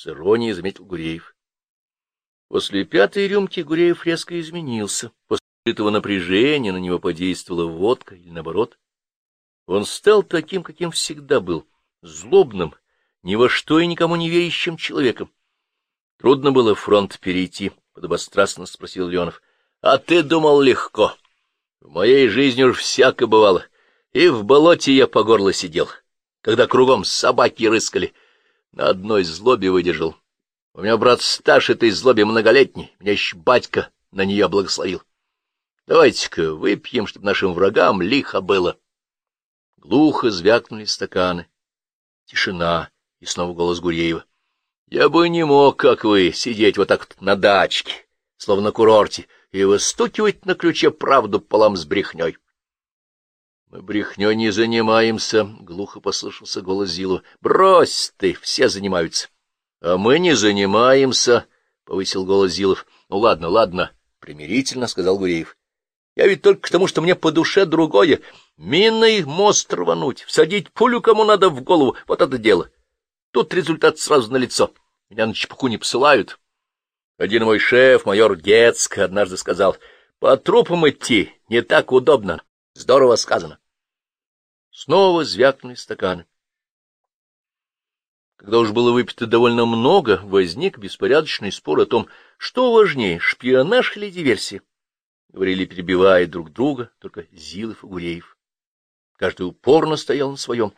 С иронией заметил Гуреев. После пятой рюмки Гуреев резко изменился. После этого напряжения на него подействовала водка или наоборот. Он стал таким, каким всегда был, злобным, ни во что и никому не верящим человеком. Трудно было фронт перейти, — подобострастно спросил Леонов. — А ты думал легко. В моей жизни уж всяко бывало. И в болоте я по горло сидел, когда кругом собаки рыскали. На одной злобе выдержал. У меня брат Сташ этой злобе многолетний, меня еще батька на нее благословил. Давайте-ка выпьем, чтобы нашим врагам лихо было. Глухо звякнули стаканы. Тишина и снова голос Гуреева. Я бы не мог, как вы, сидеть вот так на дачке, словно на курорте, и выстукивать на ключе правду полам с брехней. — Мы брехней не занимаемся, — глухо послышался голос Зилу. — Брось ты, все занимаются. — А мы не занимаемся, — повысил голос Зилов. — Ну, ладно, ладно, — примирительно сказал Гуреев. — Я ведь только к тому, что мне по душе другое. Минный мост рвануть, всадить пулю кому надо в голову — вот это дело. Тут результат сразу налицо. Меня на чепуху не посылают. Один мой шеф, майор Гецк, однажды сказал, по трупам идти не так удобно. Здорово сказано. Снова звякнули стаканы. Когда уж было выпито довольно много, возник беспорядочный спор о том, что важнее, шпионаж или диверсия. Говорили, перебивая друг друга, только Зилов и Гуреев. Каждый упорно стоял на своем.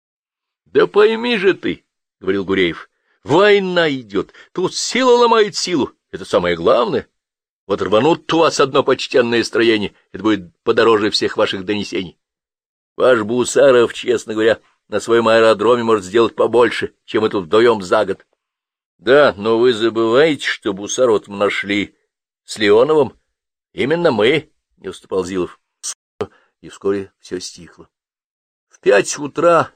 — Да пойми же ты, — говорил Гуреев, — война идет, тут сила ломает силу, это самое главное. Вот рванут у вас одно почтенное строение, это будет подороже всех ваших донесений. Ваш Бусаров, честно говоря, — на своем аэродроме может сделать побольше, чем мы тут вдвоем за год. Да, но вы забываете, что Бусарот мы нашли с Леоновым. Именно мы, — не уступал Зилов. И вскоре все стихло. В пять утра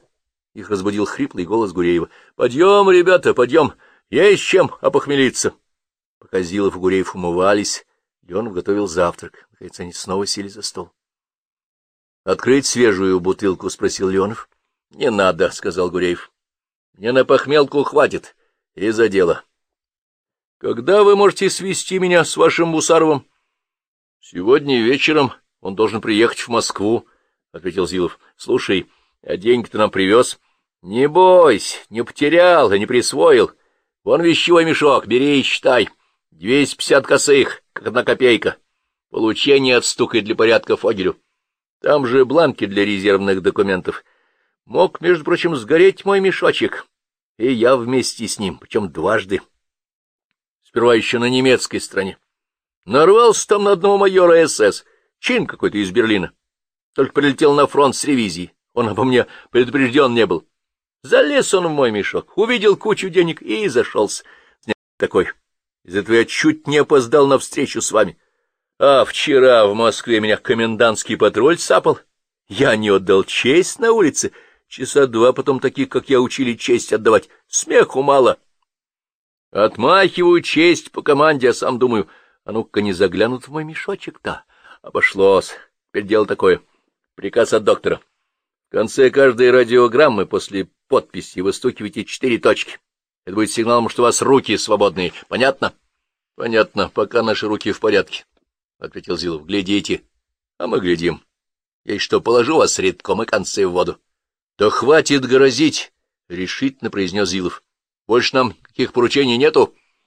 их разбудил хриплый голос Гуреева. — Подъем, ребята, подъем! Есть чем опохмелиться! Пока Зилов и Гуреев умывались, Леонов готовил завтрак. Наконец они снова сели за стол. — Открыть свежую бутылку? — спросил Леонов. — Не надо, — сказал Гуреев. — Мне на похмелку хватит. И за дело. — Когда вы можете свести меня с вашим Бусаровым? — Сегодня вечером он должен приехать в Москву, — ответил Зилов. — Слушай, а деньги ты нам привез? — Не бойся, не потерял и не присвоил. Вон вещевой мешок, бери и считай. Двести пятьдесят косых, как одна копейка. Получение отстукает для порядка Фогелю. Там же бланки для резервных документов — Мог, между прочим, сгореть мой мешочек, и я вместе с ним, причем дважды. Сперва еще на немецкой стороне. Нарвался там на одного майора СС, чин какой-то из Берлина. Только прилетел на фронт с ревизией, он обо мне предупрежден не был. Залез он в мой мешок, увидел кучу денег и зашелся. Такой. Из этого я чуть не опоздал на встречу с вами. А вчера в Москве меня комендантский патруль сапал. Я не отдал честь на улице, Часа два потом таких, как я, учили честь отдавать. Смеху мало. Отмахиваю честь по команде, а сам думаю, а ну-ка не заглянут в мой мешочек-то. Обошлось. Теперь дело такое. Приказ от доктора. В конце каждой радиограммы после подписи выстукивайте четыре точки. Это будет сигналом, что у вас руки свободные. Понятно? — Понятно. Пока наши руки в порядке, — ответил Зилов. — Глядите. А мы глядим. Я что, положу вас редком и концы в воду. — Да хватит грозить, — решительно произнес Зилов. — Больше нам каких поручений нету.